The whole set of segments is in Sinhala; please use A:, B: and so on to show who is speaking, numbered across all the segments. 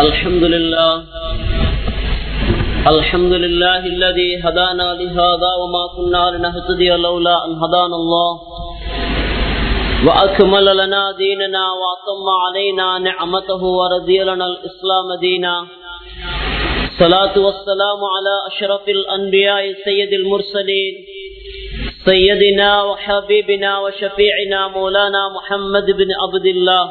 A: الحمد لله الحمد لله الذي هدانا لهذا وما كنا لنهتدي لولا أن هدانا الله. وأكمل لنا ديننا وأتم علينا نعمته ورضي لنا الإسلام دينا. الصلاة والسلام على أشرف الأنبياء سيد المرسلين. سيدنا وحبيبنا وشفيعنا مولانا محمد بن عبد الله.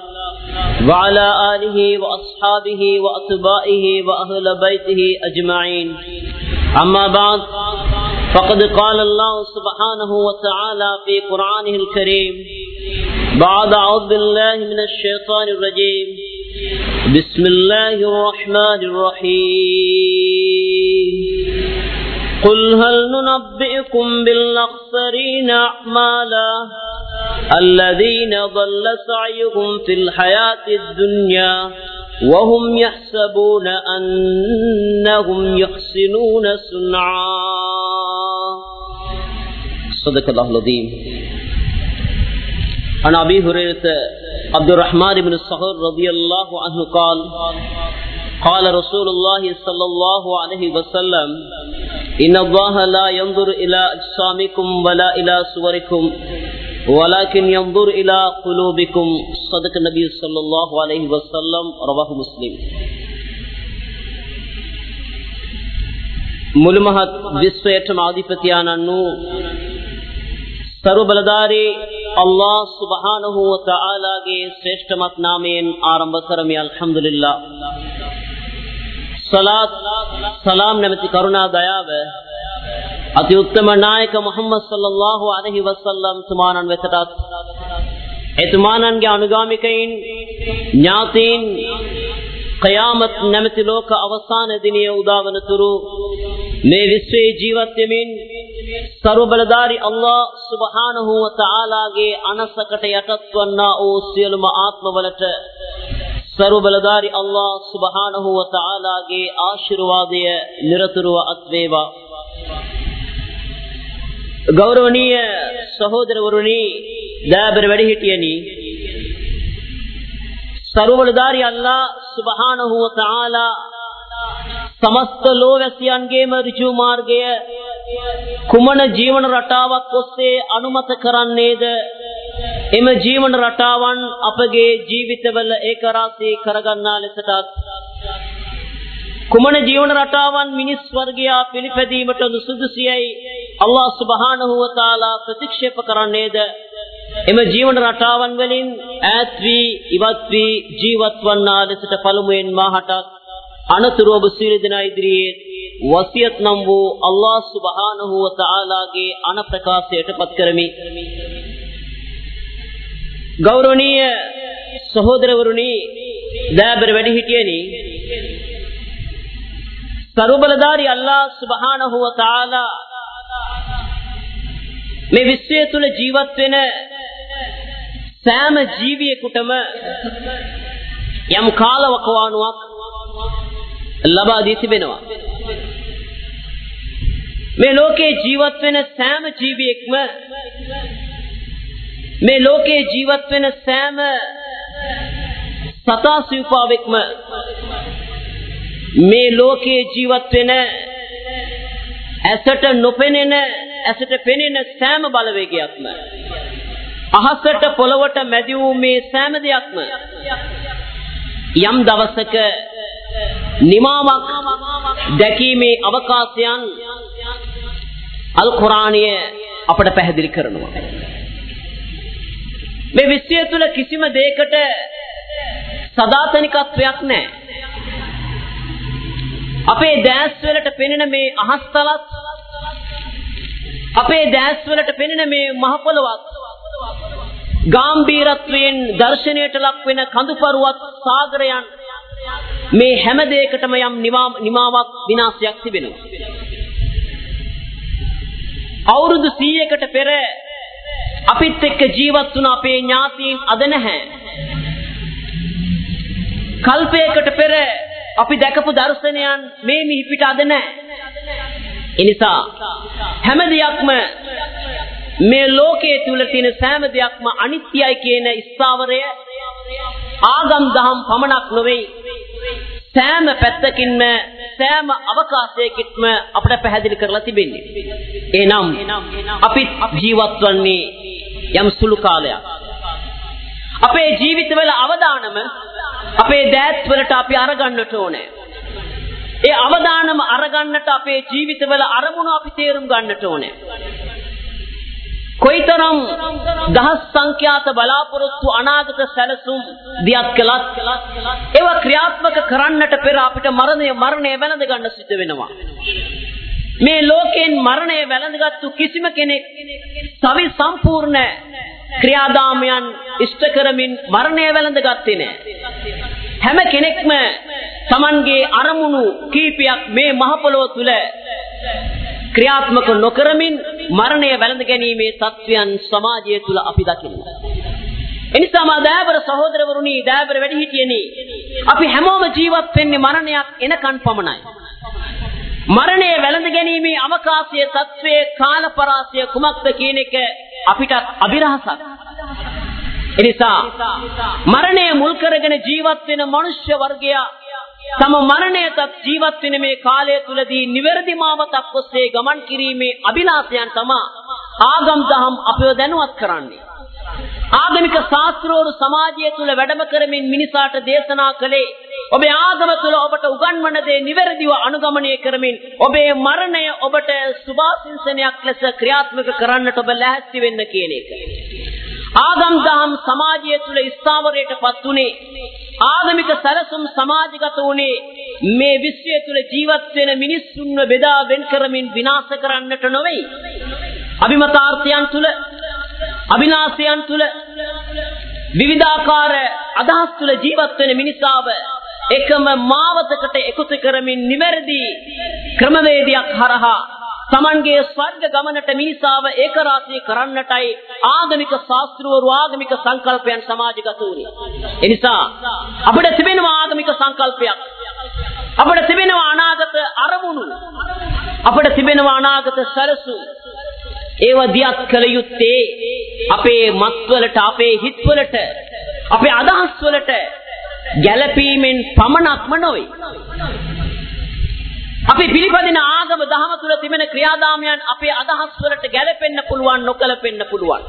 A: وعلى آله وأصحابه وأتباعه وأهل بيته أجمعين. أما بعد فقد قال الله سبحانه وتعالى في قرآنه الكريم بعد أعوذ بالله من الشيطان الرجيم. بسم الله الرحمن الرحيم. قل هل ننبئكم بالأخسرين أعمالا؟ الذين ضل سعيهم في الحياة الدنيا وهم يحسبون أنهم يحسنون صنعا. صدق الله العظيم عن أبي هريرة عبد الرحمن بن الصخر رضي الله عنه قال قال رسول الله صلى الله عليه وسلم إن الله لا ينظر إلى أجسامكم ولا إلى صوركم ولكن ينظر الى قلوبكم صدق النبي صلى الله عليه وسلم رواه مسلم۔ ملمح بسيت ماضيتيانن سر بلداري الله سبحانه وتعالى جي شيشت مات نامين ارم بسرمي الحمد لله صلاه سلام අති උත්තම නායක මුහම්මද් සල්ලල්ලාහු අලයිහි වසල්ලම් තුමාණන් වෙතටත් එතුමාණන්ගේ අනුගාමිකයින් ඥාතීන් ඛයාමත් නැමැති ලෝක අවසාන දිනයේ උදාවනතුරු මේ විශ්වයේ ජීවත් වෙමින් ਸਰව බලධාරී අල්ලාහ් සුබ්හානහු වතාලාගේ අනසකට යටත් වන්නා වූ සියලුම ආත්මවලට ਸਰව බලධාරී අල්ලාහ් සුබ්හානහු වතාලාගේ ආශිර්වාදය নিরතුරුව අත් වේවා. ගෞරවනීය සහෝදරවරුනි දෑබර වැඩිහිටියනි සරුවලධාරි අල්ලා සුබහානහුව තාලා සමස්ත ලෝවැසියන්ගේම ඍජු මාර්ගය කුමන ජීවන රටාවක් ඔස්සේ අනුමත කරන්නේද? එම ජීවන රටාවන් අපගේ ජීවිතවල ඒකරාශී කරගන්නා ලෙසටත් කුමන ජීවන රටාවන් මිනිස් වර්ගයා පිළිපැදීමට නුසුදුසියයි? අල්ලා සුබහානහුව තාලා ප්‍රතික්ෂේප කරන්නේද? එම ජීවන රටාවන් වලින් ඈත් වී ඉවත් වී ජීවත් වන්නා ලෙසට පළමුවෙන් මාහටත් අනතුරු ඔබ සියලු දෙනා ඉදිරියේ වසියත් නම් වූ අල්ලා සුබහානහු වතාලාගේ අනප්‍රකාශයට පත් කරමි. ගෞරවනීය සහෝදරවරුනි දෑබර වැඩිහිටියනි සරුබලධාරි අල්ලා සුබහානහු වතාලා මේ විශ්වය තුල ජීවත් වෙන සෑම ජීවියෙකුටම යම් කාලවකවානුවක් ලබා දී තිබෙනවා. මේ ලෝකේ ජීවත් වෙන සෑම ජීවියෙක්ම මේ ලෝකේ ජීවත් වෙන සෑම සතා සිව්පාවෙක්ම මේ ලෝකේ ජීවත් වෙන ඇසට නොපෙනෙන ඇසට පෙනෙන සෑම බලවේගයක්ම අහසට පොළවට මැදි වූ මේ සෑම දෙයක්ම යම් දවසක නිමාවක් දැකීමේ අවකාශයන් අල් කුරාණය අපට පැහැදිලි කරනවා. මේ විශ්වය තුළ කිසිම දෙයකට සදාතනිකත්වයක් නැහැ. අපේ දැස් වලට පෙනෙන මේ අහස්තලත් අපේ දැස් වලට පෙනෙන මේ මහ පොළවත් ගාම්භීරත්වයෙන් දර්ශනයට ලක් වෙන කඳුපරුවත් සාගරයන් මේ හැම දෙයකටම යම් නිමාවක් විනාශයක් තිබෙනවා. අවුරුදු 100කට පෙර අපිත් එක්ක ජීවත් වුණ අපේ ඥාතීන් අද නැහැ. කල්පයකට පෙර අපි දැකපු දර්ශනයන් මේ මිහිපිට අද නැහැ. එනිසා හැම දෙයක්ම මේ ලෝකයේ තුල තියෙන සෑම දෙයක්ම අනිත්‍යයි කියන ස්ථාවරය ආගම් දහම් පමණක් නොවේ සෑම පැත්තකින්ම සෑම අවකාශයකින්ම අපිට පැහැදිලි කරලා තිබෙන්නේ. එනම් අපි ජීවත් වන්නේ යම් සුළු කාලයක්. අපේ ජීවිතවල අවදානම අපේ දෑත් වලට අපි අරගන්නට ඕනේ. ඒ අවදානම අරගන්නට අපේ ජීවිතවල අරමුණු අපි තේරුම් ගන්නට ඕනේ. කොයිතරම් දහස් සංඛ්‍යාත බලාපොරොත්තු අනාගත සැලසුම් දියත් කළත් ඒවා ක්‍රියාත්මක කරන්නට පෙර අපිට මරණය මරණය වැළඳ ගන්න සිද්ධ වෙනවා. මේ ලෝකෙන් මරණය වැළඳගත්තු කිසිම කෙනෙක් සවි සම්පූර්ණ ක්‍රියාදාමයන් ඉෂ්ට කරමින් මරණය වැළඳ ගත්තේ නෑ. හැම කෙනෙක්ම Tamanගේ අරමුණු කීපයක් මේ මහ පොළොව තුල ක්‍රියාත්මක නොකරමින් මරණය වැළඳ ගැනීමේ තත්වයන් සමාජය තුල අපි දකිනවා. එනිසාම දෑබර සහෝදරවරුනි දෑබර වැඩිහිටියනි අපි හැමෝම ජීවත් වෙන්නේ මරණයක් එනකන් පමණයි. මරණය වැළඳ ගැනීමේ අවකාශය තත්වයේ කාලපරාසය කුමක්ද කියන එක අපිට අභිරහසක්. එනිසා මරණය මුල් කරගෙන ජීවත් වෙන මනුෂ්‍ය වර්ගයා තම මරණයටත් ජීවත් වෙන මේ කාලය තුලදී නිවැරදි මාවතක් ඔස්සේ ගමන් කිරීමේ අභිලාෂයන් තමා ආගම් දහම් අපව දැනුවත් කරන්නේ. ආගමික ශාස්ත්‍රෝරු සමාජය තුල වැඩම කරමින් මිනිසාට දේශනා කළේ ඔබේ ආගම තුල ඔබට උගන්වන දේ නිවැරදිව අනුගමනය කරමින් ඔබේ මරණය ඔබට සුභාසින්සනයක් ලෙස ක්‍රියාත්මක කරන්නට ඔබ ලැහැත්ති වෙන්න කියන එක. ආගම් දහම් සමාජය තුල ස්ථාවරයට පත් උනේ ආගමික සැලසුම් සමාජගත වුණේ මේ විශ්වය තුල ජීවත් වෙන මිනිස්සුන්ව බෙදා වෙන් කරමින් විනාශ කරන්නට නොවේ. අභිමතාර්ථයන් තුල අභිනාශයන් තුල විවිධාකාර අදහස් තුල ජීවත් වෙන මිනිසාව එකම මාවතකට එකතු කරමින් නිවැරදි ක්‍රමවේදයක් හරහා තමන්ගේ ස්වර්ග ගමනට මිනිසාව ඒකරාශී කරන්නටයි ආගමික ශාස්ත්‍රවරු ආගමික සංකල්පයන් සමාජගත වුණේ. එනිසා අපිට තිබෙනවා ආගමික සංකල්පයක්. අපිට තිබෙනවා අනාගත අරමුණු. අපිට තිබෙනවා අනාගත සැලසුම්. ඒව දියත් කළ යුත්තේ අපේ මත්වලට අපේ හිත්වලට අපේ අදහස් වලට ගැළපීමෙන් පමණක්ම නොවේ. අපි පිළිපදින ආගම දහම තුල තිබෙන ක්‍රියාදාමයන් අපේ අදහස් වලට ගැලපෙන්න පුළුවන් නොගැලපෙන්න පුළුවන්.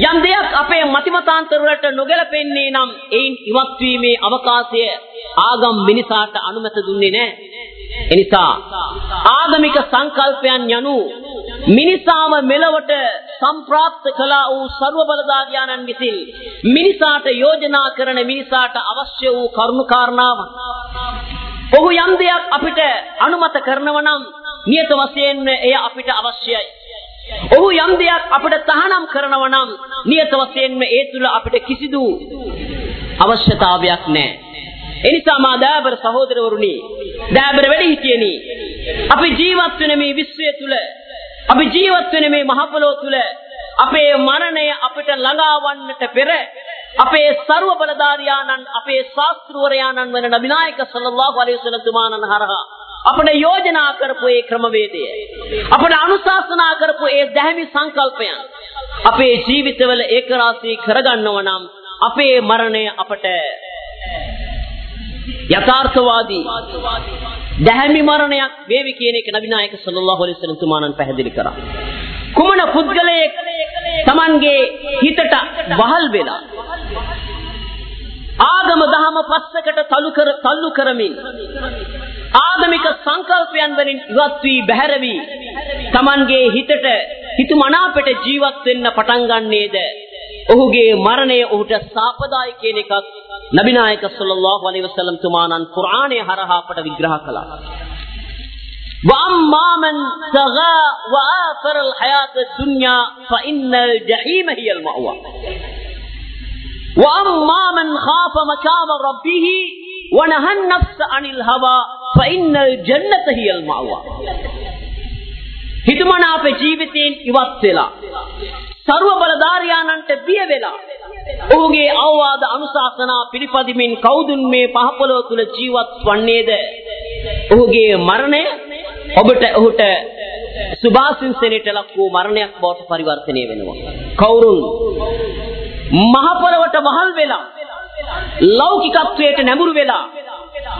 A: යම් දෙයක් අපේ මතිමතාන්තර වලට නොගැලපෙන්නේ නම් ඒයින් ඉවත් වීමේ අවකාශය ආගම් මිනිසාට අනුමත දුන්නේ නැහැ. එනිසා ආගමික සංකල්පයන් යනු මිනිසාව මෙලවට සම්ප්‍රාප්ත කළා වූ ਸਰව බලදාගයාණන් විසින් මිනිසාට යෝජනා කරන මිනිසාට අවශ්‍ය වූ කරුණු කාරණාව ඔහු යම් දෙයක් අපිට අනුමත කරනව නම් නියත වශයෙන්ම එය අපිට අවශ්‍යයි. ඔහු යම් දෙයක් අපිට තහනම් කරනව නම් නියත වශයෙන්ම ඒ තුල අපිට කිසිදු අවශ්‍යතාවයක් නැහැ. එනිසා මා දෑබර සහෝදරවරුනි දෑබර වැඩිහිටියනි අපි ජීවත් වෙන මේ විශ්වය තුල අපි ජීවත් වෙන මේ මහ පොළොව තුල අපේ මරණය අපිට ළඟාවන්නට පෙර අපේ ਸਰව බලධාරියාණන් අපේ ශාස්ත්‍රවරයාණන් වන නබිනායක සල්ලල්ලාහු අලයිහි වසල්ලම් තුමාණන් හරහා අපිට යෝජනා කරපු ඒ ක්‍රමවේදය අපිට අනුශාසනා කරපු ඒ දැහැමි සංකල්පයන් අපේ ජීවිතවල ඒකරාශී කරගන්නව නම් අපේ මරණය අපට යථාර්ථවාදී දැහැමි මරණයක් වේවි කියන එක නබිනායක සල්ලල්ලාහු අලයිහි වසල්ලම් තුමාණන් පැහැදිලි කරා. කුමන පුද්ගලයෙක් Tamanගේ හිතට වහල් වෙලා ආගම දහම පස්සකට තලු කර තල්ලු කරමින් ආගමික සංකල්පයන් වලින් ඉවත් වී බැහැර වී Tamanගේ හිතට හිතුමනාපට ජීවත් වෙන්න පටන් ගන්නේද? ඔහුගේ මරණය ඔහුට සාපදායි කියන එකක් නබිනායක සල්ලල්ලාහු අලයිහි වසල්ලම් තුමාණන් කුර්ආනයේ හරහා අපට විග්‍රහ කළා وأما من سغى وآثر الحياة الدنيا فإن الجحيم هي المأوى وأما من خاف مكان ربه ونهى النفس عن الهوى فإن الجنة هي المأوى හිතුමනාප ජීවිතයෙන් ඉවත් වෙලා ਸਰව බලධාරියානන්ට බිය වෙලා ඔහුගේ අවවාද අනුශාසනා පිළිපදිමින් කවුදුන් මේ පහපොළොව තුල ජීවත් වන්නේද? ඔහුගේ මරණය ඔබට ඔහුට සුභාසින්සනයට ලක් වූ මරණයක් බවට පරිවර්තනය වෙනවා. කවුරුන් මහ පොළොවට වහල් වෙලා ලෞකිකත්වයට නැඹුරු වෙලා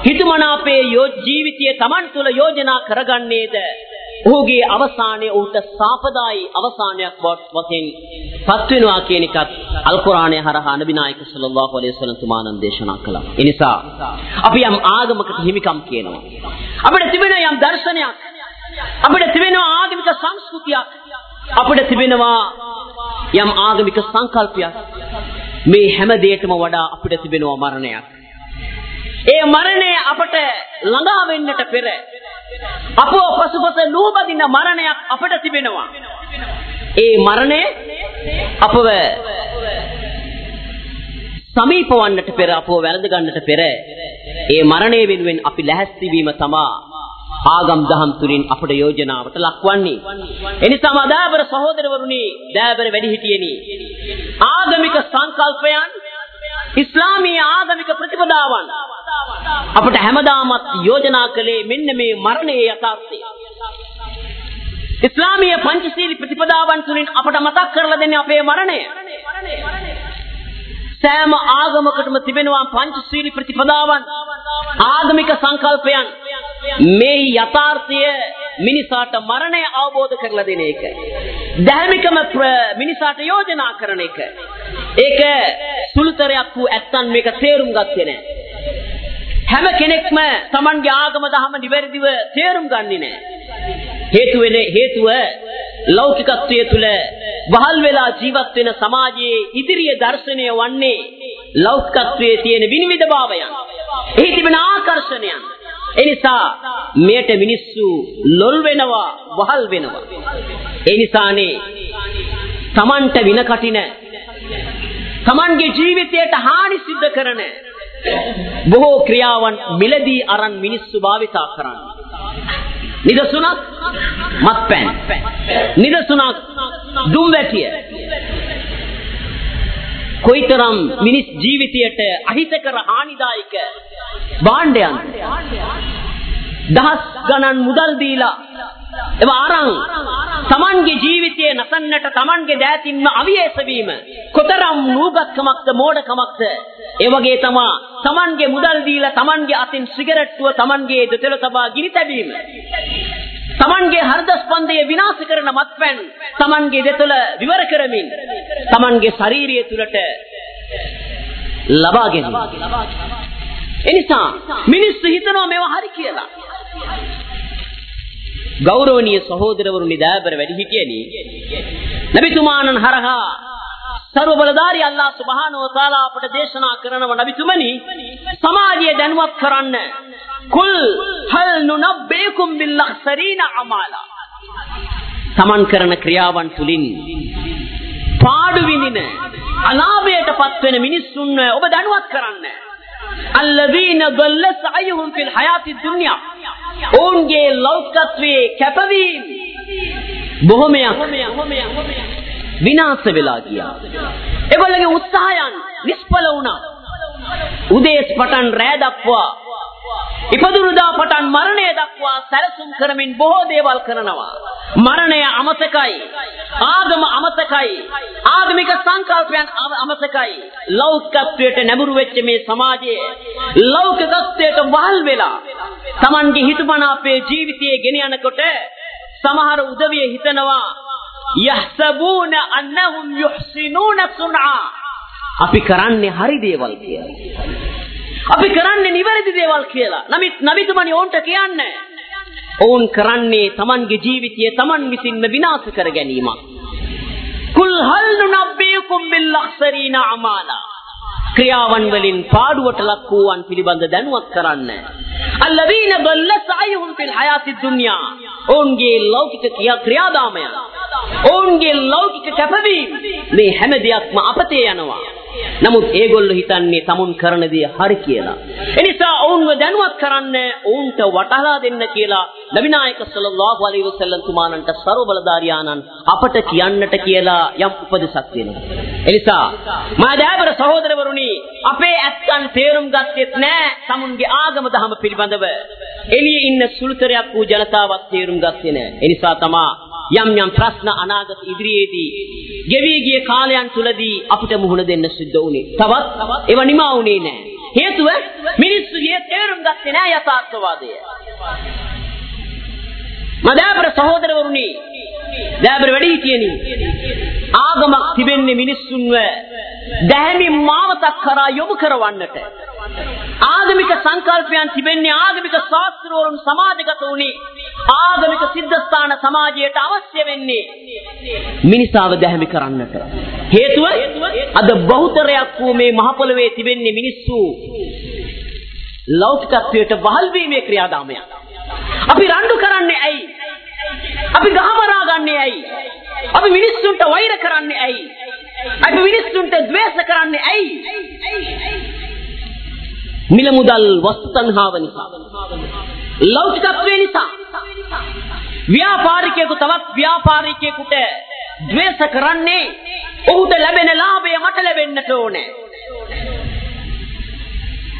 A: හිතුමනාපේ ජීවිතය තමන් තුළ යෝජනා කරගන්නේද? ඔහුගේ අවසානය ඔහුට සාපදායි අවසානයක් වශයෙන් පත්වෙනවා කියන එකත් අල්කුරාණය හරහා නබිනායක සල්ලල්ලාහු අලයිහි වසල්ලම් තුමාණන් දේශනා කළා. ඒ නිසා අපි යම් ආගමකට හිමිකම් කියනවා. අපිට තිබෙන යම් දර්ශනයක් අපිට තිබෙනවා ආගමික සංස්කෘතියක් අපිට තිබෙනවා යම් ආගමික සංකල්පයක් මේ හැම දෙයකම වඩා අපිට තිබෙනවා මරණයක්. ඒ මරණය අපට ළඟා වෙන්නට පෙර අපෝ පසුපස නූපදින මරණයක් අපට තිබෙනවා. ඒ මරණය අපව සමීප වන්නට පෙර අපව වැළඳ ගන්නට පෙර ඒ මරණය වෙනුවෙන් අපි ලැහැස්ති වීම තමා ආගම් දහම් තුලින් අපට යෝජනාවට ලක්වන්නේ. එනිසාම අදාබර සහෝදරවරුනි, දෑබර වැඩිහිටියනි. ආගමික සංකල්පයන් ඉස්ලාමීය ආගමික ප්‍රතිපදාවන් අපට හැමදාමත් යෝජනා කළේ මෙන්න මේ මරණයේ යථාර්ථය. ඉස්ලාමීය පංචශීලී ප්‍රතිපදාවන් තුලින් අපට මතක් කරලා දෙන්නේ අපේ මරණය. සෑම ආගමකටම තිබෙනවා පංචශීලී ප්‍රතිපදාවන් ආගමික සංකල්පයන් මේ යථාර්ථය මිනිසාට මරණය අවබෝධ කරලා දෙන එක. දැහැමිකම මිනිසාට යෝජනා කරන එක. ඒක සුළුතරයක් වූ ඇත්තන් මේක තේරුම් ගත්තේ නැහැ. හැම කෙනෙක්ම Tamange ආගම දහම නිවැරදිව තේරුම් ගන්නේ නැහැ. හේතු වෙන හේතුව ලෞකිකත්වයේ තුල වහල් වෙලා ජීවත් වෙන සමාජයේ ඉදිරිය දර්ශනය වන්නේ ලෞකිකත්වයේ තියෙන විනිවිද භාවයන්. එහි තිබෙන ආකර්ෂණයන්. එනිසා මෙයට මිනිස්සු ලොල් වෙනවා වහල් වෙනවා. ඒ නිසානේ Tamanට වින කටින Tamanගේ ජීවිතයට හානි සිද්ධ කරන බොහෝ ක්‍රියාවන් මිලදී අරන් මිනිස්සු භාවිතා කරන්නේ. නිදසුනක් මත්පැන්. නිදසුනක් දුම්වැටිය. කොයිතරම් මිනිස් ජීවිතයට අහිතකර හානිදායක භාණ්ඩයන් දහස් ගණන් මුදල් දීලා එම අරන් තමන්ගේ ජීවිතය නසන්නට තමන්ගේ දෑතින්ම අවියේස වීම කොතරම් නූගත්කමක්ද මෝඩකමක්ද? ඒ වගේ තමා තමන්ගේ මුදල් දීලා තමන්ගේ අතින් සිගරට්ටුව තමන්ගේ දෙතල තබා ගිනි තැබීම තමන්ගේ හෘද ස්පන්දය විනාශ කරන මත්පැන් තමන්ගේ දෙතල විවර කරමින් තමන්ගේ ශාරීරිය තුලට ලබා ගැනීම. එනිසා මිනිස්සු හිතනවා මේවා හරි කියලා. ಗೌರವನೀಯ ಸಹೋದರವರು ನಿದಾಬರ වැඩි හිටියනි නබිතුමාණන් හරහා ಸರ್ವ බලධාරී අල්ලා සුබ්හානහු තාලා අපට දේශනා කරනව නබිතුමනි සමාජය දැනුවත් කරන්න. කුල් හල් නුනබ්බේකුම් බිල් අඛසරීන අමාලා. තමන් කරන ක්‍රියාවන් තුලින් පාඩු විඳින අලාභයට පත්වෙන මිනිස්සුන්ව ඔබ දැනුවත් කරන්න. අල්ලදීන දල්ල සයහුම් ෆිල් හයාති දුන්‍යා ඔවුන්ගේ ලෞකිකත්වයේ කැපවීම බොහොමයක් විනාශ වෙලා ගියා. ඒගොල්ලගේ උත්සාහයන් නිෂ්ඵල වුණා. උදේස් පටන් රෑ දක්වා ඉපදුරුදා පටන් මරණය දක්වා සැලසුම් කරමින් බොහෝ දේවල් කරනවා. මරණය අමතකයි. ආගම අමතකයි. ආගමික සංකල්පයන් අමතකයි. ලෞකිකත්වයට නැඹුරු වෙච්ච මේ සමාජයේ ලෞකිකත්වයට වහල් වෙලා Tamange හිතමනාපේ ජීවිතයේ ගෙන යනකොට සමහර උදවිය හිතනවා යහසබූන අන්නහුම් යුහ්සිනූන සුන්ආ අපි කරන්නේ හරි දේවල් කියලා. අපි කරන්නේ නිවැරදි දේවල් කියලා. නමුත් නබිතුමනි ඕන්ට කියන්නේ ඔවුන් කරන්නේ Tamanගේ ජීවිතය Taman විසින්ම විනාශ කර ගැනීමක්. කුල් හල් නුනබ්බියුකුම් බිල් අක්සරීන අමාලා. ක්‍රියාවන් වලින් පාඩුවට ලක් වූවන් පිළිබඳ දැනුවත් කරන්න. අල්ලදීන බල්ල සායුහුම් ෆිල් හයාති දුන්යා. ඔවුන්ගේ ලෞකික ක්‍රියාදාමයන්. ඔවුන්ගේ ලෞකික කැපවීම මේ හැම දෙයක්ම අපතේ යනවා. නමුත් ඒගොල්ලෝ හිතන්නේ tamun කරන දේ හරි කියලා. එනිසා ඔවුන්ව දැනුවත් කරන්න ඔවුන්ට වටහලා දෙන්න කියලා නබිනායක සල්ලල්ලාහු අලයිහි වසල්ලම් තුමාණන්ට ਸਰව බලධාරියාණන් අපට කියන්නට කියලා යම් උපදෙසක් දෙනවා. එනිසා මා දෑවර සහෝදරවරුනි අපේ ඇත්තන් තේරුම් ගත්තෙත් නෑ tamunගේ ආගම දහම පිළිබඳව. එළියේ ඉන්න සුළුතරයක් වූ ජනතාවක් තේරුම් ගත්තේ නෑ. එනිසා තමා යම් යම් ප්‍රශ්න අනාගත ඉදිරියේදී ගෙවි ගිය කාලයන් තුලදී අපිට මුහුණ දෙන්න සිද්ධ වුණේ. තවත් ඒව නිමා වුණේ නැහැ. හේතුව මිනිස්සු ඒ තේරුම් ගත්තේ නෑ යථාර්ථවාදය. මදාබර සහෝදරවරුනි දෑබර වැඩි හිටියනි ආගමක් තිබෙන්නේ මිනිස්සුන්ව දැහැමි මාවතක් කරා යොමු කරවන්නට. ආගමික සංකල්පයන් තිබෙන්නේ ආගමික ශාස්ත්‍රවරුන් සමාජගත වුණේ ආගමික සිද්ධාස්ථාන සමාජයට අවශ්‍ය වෙන්නේ මිනිසාව දැහැමි කරන්නට. හේතුව අද බහුතරයක් වූ මේ මහ පොළවේ තිබෙන්නේ මිනිස්සු ලෞකිකත්වයට වහල් වීමේ ක්‍රියාදාමයක්. අපි රණ්ඩු කරන්නේ ඇයි? අපි ගහමරා ගන්නේ ඇයි? අපි මිනිස්සුන්ට වෛර කරන්නේ ඇයි? අපි මිනිස්සුන්ට ද්වේෂ කරන්නේ ඇයි? මිල මුදල් වස්තු තණ්හාව නිසා. ලෞකිකත්වය නිසා. ව්‍යාපාරිකයෙකු තවත් ව්‍යාපාරිකයෙකුට ද්වේෂ කරන්නේ ඔහුට ලැබෙන ලාභය මට ලැබෙන්නට ඕනේ.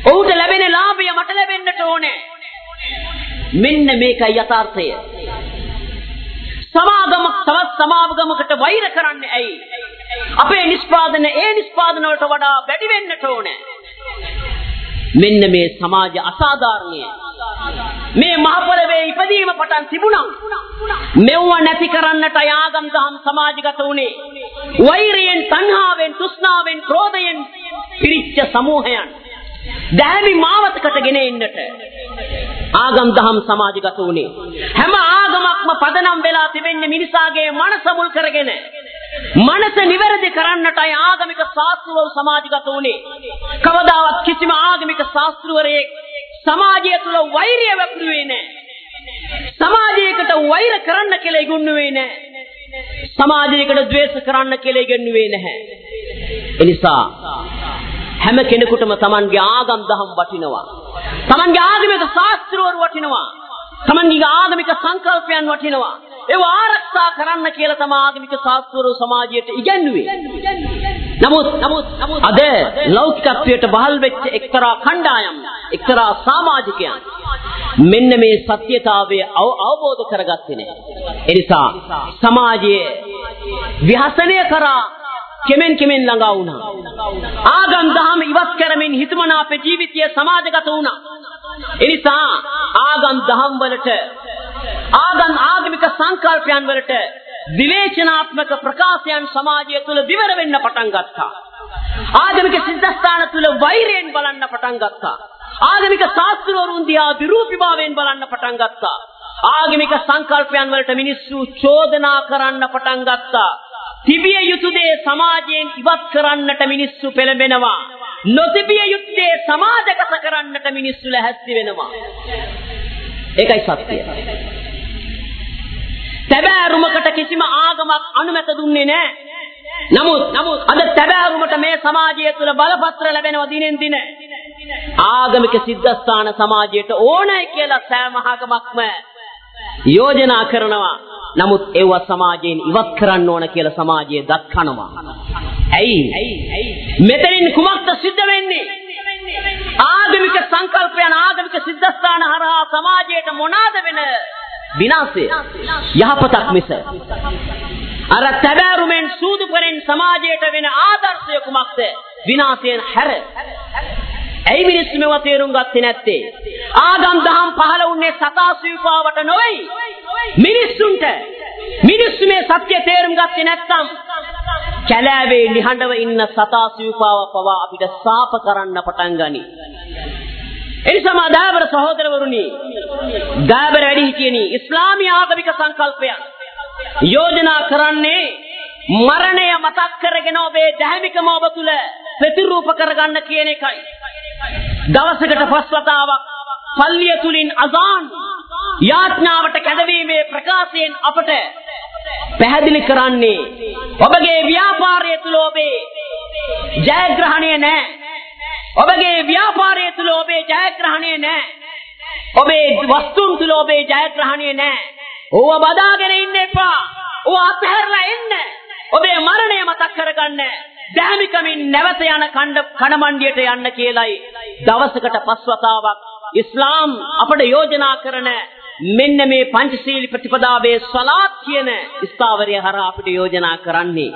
A: ඔහුට ලැබෙන ලාභය මට ලැබෙන්නට ඕනේ. මෙන්න මේකයි යථාර්ථය. සමාගමක් තවත් සමාගමකට වෛර කරන්නේ ඇයි? අපේ නිෂ්පාදන ඒ නිෂ්පාදන වලට වඩා වැඩි වෙන්නට ඕනේ. මෙන්න මේ සමාජ අසාධාරණය. මේ මහපොළවේ ඉපදීම පටන් තිබුණා. මෙව්ව නැති කරන්නට යාගම් දහම් සමාජගත වුණේ. වෛරයෙන් තණ්හාවෙන් තෘෂ්ණාවෙන් ක්‍රෝධයෙන් පිරිච්ච සමූහයන්. දැහැමි මාවතකට ගෙන එන්නට. ආගම් දහම් සමාජගත වුණේ. හැම ආගමක්ම පදනම් වෙලා තිබෙන්නේ මිනිසාගේ මනස මුල් කරගෙන. මනස නිවැරදි කරන්නටයි ආගමික ශාස්ත්‍රවල සමාජගත වුණේ. කවදාවත් කිසිම ආගමික ශාස්ත්‍රවරයෙක් සමාජය තුළ වෛරය වැපුරුවේ නැහැ. සමාජයකට වෛර කරන්න කියලා ඉගුන්නුවේ නැහැ. සමාජයකට ද්වේෂ කරන්න කියලා ඉගන්නුවේ නැහැ. එනිසා හැම කෙනෙකුටම Tamanගේ ආගම් දහම් වටිනවා. Tamanගේ ආගමික ශාස්ත්‍රවල වටිනවා. Tamanගේ ආගමික සංකල්පයන් වටිනවා. ඒව ආරක්ෂා කරන්න කියලා තම ආගමික ශාස්ත්‍රවල සමාජයට ඉගැන්වුවේ. නමුත් නමුත් අද ලෞකිකත්වයට බහල් වෙච්ච එක්තරා කණ්ඩායම් එක්තරා සමාජිකයන් මෙන්න මේ සත්‍යතාවය අවබෝධ කරගත්තේ නැහැ. එනිසා සමාජයේ විහසනය කරා කෙමෙන් කෙමෙන් ළඟා වුණා. ආගම් දහම ඉවත් කරමින් හිතමනා අපේ ජීවිතය සමාජගත වුණා. එනිසා ආගම් දහම් වලට ආගම් ආගමික සංකල්පයන් වලට විවේචනාත්මක ප්‍රකාශයන් සමාජය තුළ විවර වෙන්න පටන් ගත්තා. ආගමික සිද්ධාස්ථාන තුළ වෛරයෙන් බලන්න පටන් ගත්තා. ආගමික ශාස්ත්‍රවරුන් දිහා විරූපීභාවයෙන් බලන්න පටන් ගත්තා. ආගමික සංකල්පයන් වලට මිනිස්සු චෝදනා කරන්න පටන් ගත්තා. තිබිය යුතු දේ සමාජයෙන් ඉවත් කරන්නට මිනිස්සු පෙළඹෙනවා. නොතිබිය යුත්තේ සමාජගත කරන්නට මිනිස්සු ලැහැත්ති වෙනවා. ඒකයි සත්‍යය. තැබෑරුමකට කිසිම ආගමක් අනුමැත දුන්නේ නැහැ. නමුත් නමුත් අද තැබෑරුමට මේ සමාජය තුළ බලපත්‍ර ලැබෙනවා දිනෙන් දින. ආගමික සිද්ධාස්ථාන සමාජයට ඕනයි කියලා සෑම ආගමක්ම යෝජනා කරනවා. නමුත් ඒව සමාජයෙන් ඉවත් කරන්න ඕන කියලා සමාජය දක්වනවා. ඇයි? මෙතනින් කුමක්ද සිද්ධ වෙන්නේ? ආගමික සංකල්පයන් ආගමික සිද්ධාස්ථාන හරහා සමාජයට මොනවාද වෙන විනාශය? යහපතක් මිස අර තබෑරුමෙන් සූදු කරෙන් සමාජයට වෙන ආදර්ශය කුමක්ද? විනාශයෙන් හැර. ඇයි මිනිස්සු මේවා තේරුම් ගත්තේ නැත්තේ? ආගම් දහම් පහළ වුණේ සතා සීපාවට නොවේ. මිනිස්සුන්ට මිනිස්සු මේ සත්‍ය තේරුම් ගත්තේ නැත්නම් කැලෑවේ නිහඬව ඉන්න සතා සීපාව පවා අපිට සාප කරන්න පටන් ගනි. එනිසම දාබර සහෝදරවරුනි දාබර වැඩි හිටියනි ඉස්ලාමීය ආගමික සංකල්පයන් යෝජනා කරන්නේ මරණය මතක් කරගෙන ඔබේ දැහැමිකම ඔබ තුල ප්‍රතිරූප කරගන්න කියන එකයි. දවසකට පස් වතාවක් පල්ලිය තුලින් අසාන් යාඥාවට කැදවීමේ ප්‍රකාශයෙන් අපට පැහැදිලි කරන්නේ ඔබගේ ව්‍යාපාරය තුල ඔබේ ජයග්‍රහණය නැහැ. ඔබගේ ව්‍යාපාරය තුල ඔබේ ජයග්‍රහණය නැහැ. ඔබේ වස්තුන් තුල ඔබේ ජයග්‍රහණය නැහැ. ඕව බදාගෙන ඉන්න එපා. ඕව අත්හැරලා එන්න. ඔබේ මරණය මතක් කරගන්න. දැහැමිකමින් නැවත යන කණ්ඩ කණමණ්ඩියට යන්න කියලයි දවසකට පස් වතාවක් ඉස්ලාම් අපට යෝජනා කරන මෙන්න මේ පංචශීලී ප්‍රතිපදාවේ සලාත් කියන ස්ථාවරය හරහා අපිට යෝජනා කරන්නේ.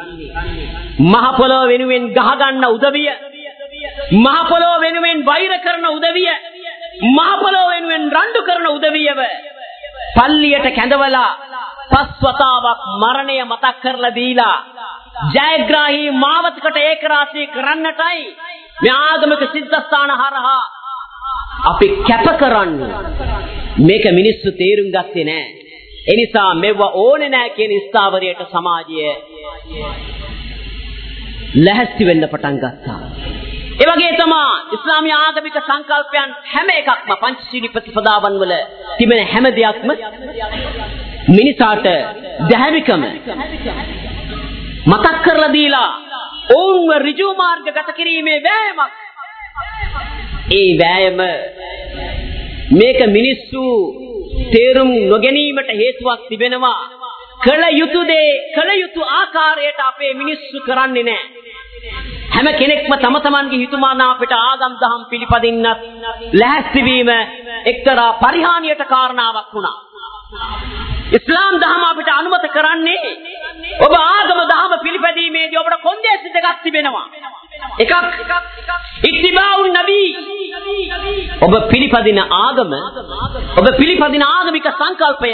A: මහ පොළොව වෙනුවෙන් ගහගන්න උදවිය මහ පොළොව වෙනුවෙන් වෙනුවෙන් වෛර කරන උදවිය මහපොළොව වෙනුවෙන් රණ්ඩු කරන උදවියව පල්ලියට කැඳවලා පස්වතාවක් මරණය මතක් කරලා දීලා ජයග්‍රාහී මාවතකට ඒකරාශී කරන්නටයි මේ ආගමික සිද්ධස්ථාන හරහා අපි කැප කරන්නේ. මේක මිනිස්සු තේරුම් ගත්තේ නෑ. එනිසා මෙව ඕනේ නෑ කියන ස්ථාවරයට සමාජය ලැහැස්ති වෙන්න පටන් ගත්තා. ඒ වගේ තමා ඉස්ලාමීය ආගමික සංකල්පයන් හැම එකක්ම පංචශීලී ප්‍රතිපදාවන් වල තිබෙන හැම දෙයක්ම මිනිසාට දැහැමිකම මතක් කරලා දීලා ඔවුන්ව ඍජු මාර්ගගත කිරීමේ වෑයමක්. ඒ වෑයම මේක මිනිස්සු තේරුම් නොගැනීමට හේතුවක් තිබෙනවා. කළ යුතු දේ කළ යුතු ආකාරයට අපේ මිනිස්සු කරන්නේ නැහැ හැම කෙනෙක්ම තම තමන්ගේ හිතුමානාපට ආගම් දහම් පිළිපදින්නත් ලැහැස්ති වීම එක්තරා පරිහානියට කාරණාවක් වුණා. ඉස්ලාම් දහම අපිට අනුමත කරන්නේ ඔබ ආගම දහම පිළිපැදීමේදී ඔබට කොන්දේසි දෙකක් තිබෙනවා. එකක් ඉත්තිබාඋන් නබී ඔබ පිළිපදින ආගම ඔබ පිළිපදින ආගමික සංකල්පය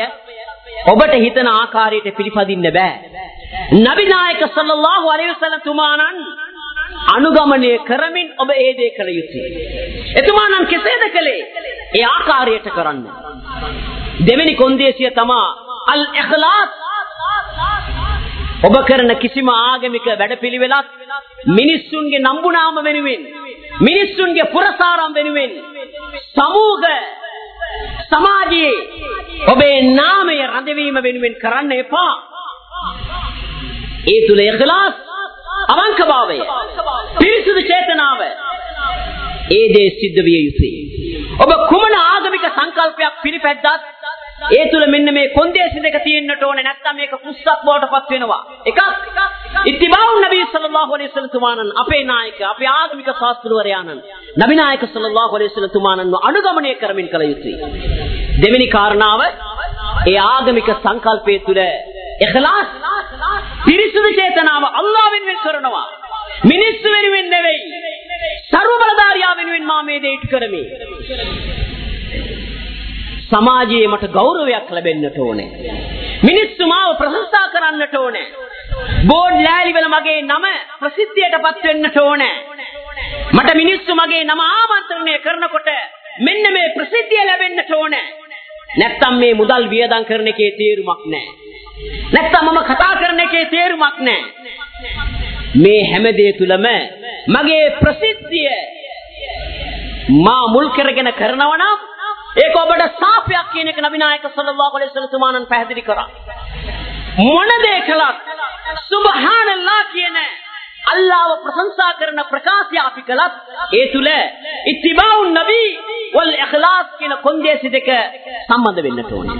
A: ඔබට හිතන ආකාරයට පිළිපදින්න බෑ. නබි නායක සල්ලල්ලාහු අලයිහි වසල්ලම් තුමාණන් අනුගමනය කරමින් ඔබ ඒ දේ කළ යුතුයි. එතුමාණන් කෙසේද කළේ? ඒ ආකාරයට කරන්න. දෙවෙනි කොන්දේසිය තමා අල් ඉඛලාස් ඔබ කරන කිසිම ආගමික වැඩපිළිවෙලක් මිනිස්සුන්ගේ නම්බුනාම වෙනුවෙන් මිනිස්සුන්ගේ පුරසාරම් වෙනුවෙන් සමූහ සමාජයේ ඔබේ නාමය රඳවීම වෙනුවෙන් කරන්න එපා. ඒ තුල ඉඛලාස් අවංකභාවය පිරිසුදු චේතනාව ඒ දේ සිද්ධ විය යුතුයි. ඔබ කුමන ආගමික සංකල්පයක් පිළිපැද්දත් ඒ තුල මෙන්න මේ කොන්දේසි දෙක තියෙන්නට ඕනේ නැත්නම් මේක කුස්සක් බවට පත් වෙනවා. එකක් ඉතිබාවු නබී සල්ලල්ලාහු අලයිහි වසල්ලම් තුමාණන් අපේ නායක අපේ ආගමික ශාස්ත්‍රවරයාණන් නබි නායක සල්ලල්ලාහු අලයිහි වසල්ලම් තුමාණන්ව අනුගමනය කරමින් කළ යුතුයි. දෙවෙනි කාරණාව ඒ ආගමික සංකල්පයේ තුල ඉඛලාස් පිරිසුදු චේතනාව අල්ලාහ් වෙනුවෙන් කරනවා. මිනිස්සු වෙනුවෙන් නෙවෙයි. ਸਰව බලධාරියා වෙනුවෙන් මා මේ දේ කරමි. සමාජයේ මට ගෞරවයක් ලැබෙන්නට ඕනේ. මිනිස්සු මාව ප්‍රශංසා කරන්නට ඕනේ. බෝඩ් ලෑලි වල මගේ නම ප්‍රසිද්ධියටපත් වෙන්නට ඕනේ. මට මිනිස්සු මගේ නම ආමන්ත්‍රණය කරනකොට මෙන්න මේ ප්‍රසිද්ධිය ලැබෙන්නට ඕනේ. නැත්තම් මේ මුදල් වියදම් කරන එකේ තේරුමක් නැහැ. නැත්තම් මම කතා කරන එකේ තේරුමක් නැහැ. මේ හැම දේ තුලම මගේ ප්‍රසිද්ධිය මා මුල් කරගෙන කරනවා නම් ඒක ඔබට සාපයක් කියන එක නබිනායක සල්ලල්ලාහු අලයිහි වසල්ලම් තුමාණන් පැහැදිලි කරා. මොන දේ කළත් සුබ්හානල්ලාහ කියන අල්ලාහව ප්‍රශංසා කරන ප්‍රකාශය අපි කළත් ඒ තුල ඉතිබාඋන් නබී වල් ඉඛලාස් කියන කොන්දේසි දෙක සම්බන්ධ වෙන්නට ඕනේ.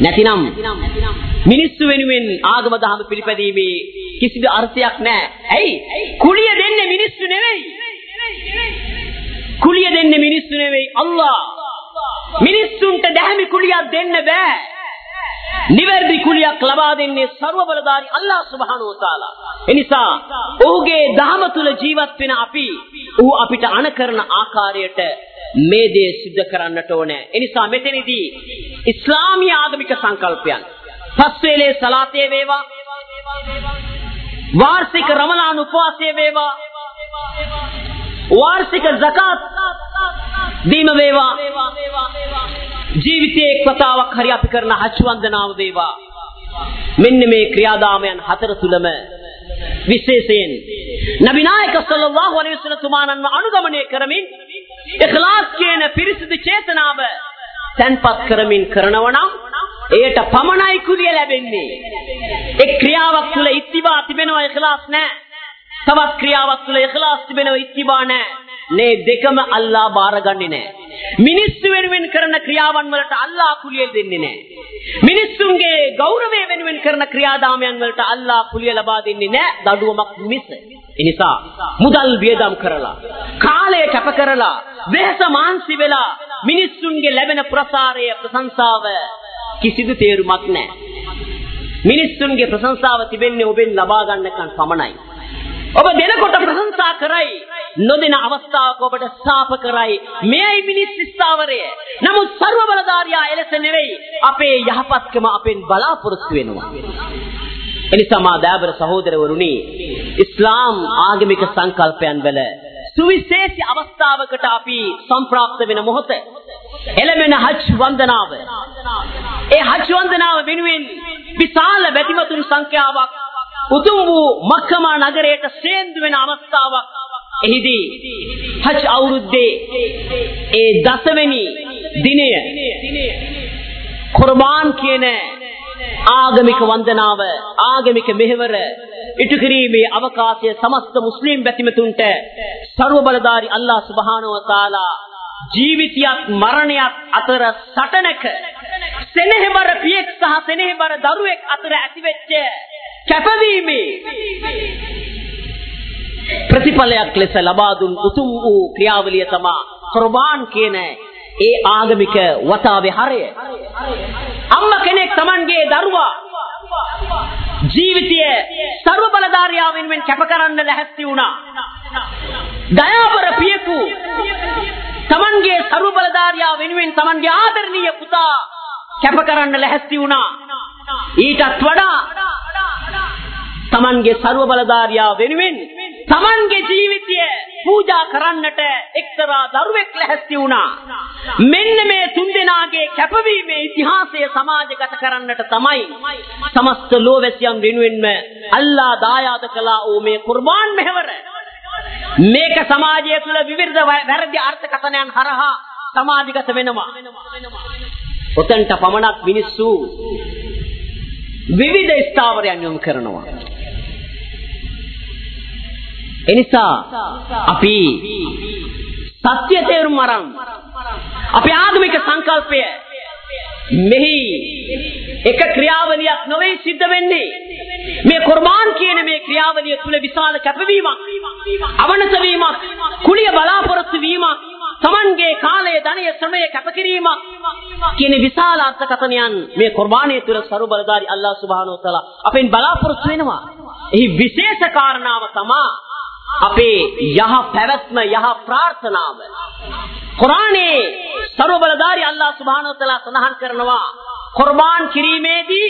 A: නැතිනම් මිනිස්සු වෙනුවෙන් ආගම දහම පිළිපැදීමේ කිසිදු අර්ථයක් නැහැ. ඇයි? කුලිය දෙන්නේ මිනිස්සු නෙවෙයි. කුලිය දෙන්නේ මිනිස්සු නෙවෙයි අල්ලාහ්. මිනිස්සුන්ට දැහැමි කුලියක් දෙන්න බෑ. නිවැරදි කුලියක් ලබා දෙන්නේ ਸਰව බලධාරී අල්ලාහ් සුබ්හානහු වතාලා. එනිසා ඔහුගේ දහම තුල ජීවත් වෙන අපි ඌ අපිට අණ කරන ආකාරයට මේ දේ සිද්ධ කරන්නට ඕනේ. එනිසා මෙතනදී ඉස්ලාමීය ආගමික සංකල්පයන් පස්වේලේ සලාතේ වේවා වාර්ෂික රමලාන් උපවාසය වේවා වාර්ෂික zakat දීම වේවා ජීවිතයේ එක් වතාවක් හරි අපි කරන හජ් වන්දනාව වේවා මෙන්න මේ ක්‍රියාදාමයන් හතර තුලම විශේෂයෙන් නබි නායක සල්ලල්ලාහු අලයිහි වසල්ලම් තුමාණන්ව අනුගමනය කරමින් ඉඛලාස් කියන පිරිසිදු චේතනාව තන්පත් කරමින් කරනවා නම් එයට පමණයි කුලිය ලැබෙන්නේ ඒ ක්‍රියාවක් තුල ඉතිබා තිබෙනවා ඉඛලාස් නැහැ තවත් ක්‍රියාවක් තුළ ඉඛලාස් තිබෙනවා ඉතිබා නැහැ. මේ දෙකම අල්ලා බාරගන්නේ නැහැ. මිනිස්සු වෙනුවෙන් කරන ක්‍රියාවන් වලට අල්ලා කුලිය දෙන්නේ නැහැ. මිනිස්සුන්ගේ ගෞරවය වෙනුවෙන් කරන ක්‍රියාදාමයන් වලට අල්ලා කුලිය ලබා දෙන්නේ නැහැ. දඩුවමක් මිස. එනිසා මුදල් වියදම් කරලා කාලය කැප කරලා වෙහස මාන්සි වෙලා මිනිස්සුන්ගේ ලැබෙන ප්‍රසාරය ප්‍රශංසාව කිසිදු තේරුමක් නැහැ. මිනිස්සුන්ගේ ප්‍රශංසාව තිබෙන්නේ ඔබෙන් ලබා ගන්නකන් පමණයි. ඔබ දෙනකොට ප්‍රශංසා කරයි. නොදෙන අවස්ථාවක ඔබට සාප කරයි. මෙයයි මිනිස් ස්ථාවරය. නමුත් ਸਰව බලධාරියා එලෙස නෙවෙයි අපේ යහපත්කම අපෙන් බලාපොරොත්තු වෙනවා. එනිසා මා දෑබර සහෝදරවරුනි ඉස්ලාම් ආගමික සංකල්පයන් වල සුවිශේෂී අවස්ථාවකට අපි සම්ප්‍රාප්ත වෙන මොහොත එළමෙන හජ් වන්දනාව. ඒ හජ් වන්දනාව වෙනුවෙන් විශාල බැතිමතුන් සංඛ්‍යාවක් උතුම් වූ මක්කමා නගරයට සේන්දු වෙන අවස්ථාවක්. එහිදී හජ් අවුරුද්දේ ඒ දසවෙනි දිනය කුර්බාන් කියන ආගමික වන්දනාව ආගමික මෙහෙවර ඉටු කිරීමේ අවකාශය සමස්ත මුස්ලිම් බැතිමතුන්ට ਸਰව බලධාරි අල්ලාහ් සුබ්හානහු වතාලා ජීවිතයක් මරණයක් අතර සටනක සෙනෙහබර පියෙක් සහ සෙනෙහබර දරුවෙක් අතර ඇතිවෙච්ච කැපවීමේ ප්‍රතිඵලයක් ලෙස ලබා දුන් උතුම් වූ ක්‍රියාවලිය තමා කුර්බාන් කියන ඒ ආගමික වතාවේ හරය. අම්මා කෙනෙක් Tamanගේ දරුවා ජීවිතය ਸਰව බලධාරියා වෙනුවෙන් කැප කරන්න ලැහැස්ති වුණා. දයාබර පියෙකු Tamanගේ ਸਰව බලධාරියා වෙනුවෙන් Tamanගේ ආදරණීය පුතා කැප කරන්න ලැහැස්ති වුණා. ඊටත් වඩා Tamanගේ ਸਰව බලධාරියා වෙනුවෙන් Tamanගේ ජීවිතය පූජා කරන්නට එක්තරා දරුවෙක් ලැහැස්ති වුණා. මෙන්න මේ තුන්දෙනාගේ කැපවීමේ ඉතිහාසය සමාජගත කරන්නට තමයි සමස්ත ලෝවැසියන් වෙනුවෙන්ම අල්ලා දායාද කළා වූ මේ කුර්බාන් මෙහෙවර. මේක සමාජය තුළ විවිධ වැරදි අර්ථකථනයන් හරහා සමාජගත වෙනවා. ඔතන්ට පමණක් මිනිස්සු විවිධ ස්ථාවරයන් යොමු කරනවා. එනිසා අපි සත්‍ය තේරුම් අරන් අපේ ආගමික සංකල්පය මෙහි එක ක්‍රියාවලියක් නොවේ සිද්ධ වෙන්නේ මේ කුර්බාන් කියන මේ ක්‍රියාවලිය තුල විශාල කැපවීමක් අවනත වීමක් කුලිය බලාපොරොත්තු වීමක් Tamanගේ කාලය ධනය ශ්‍රමය කැපකිරීමක් කියන විශාල අර්ථකථනයන්. මේ කුර්බානයේ තුල සරු බලදාරි අල්ලාහ් සුබ්හානහු වතාලා අපෙන් බලාපොරොත්තු වෙනවා. එහි විශේෂ කාරණාව තමයි අපේ යහ පැවැත්ම යහ ප්‍රාර්ථනාව. කුරානයේ ਸਰව බලධාරි අල්ලාහ් සුබ්හානහු වතාලා සඳහන් කරනවා. කුර්බාන් කිරීමේදී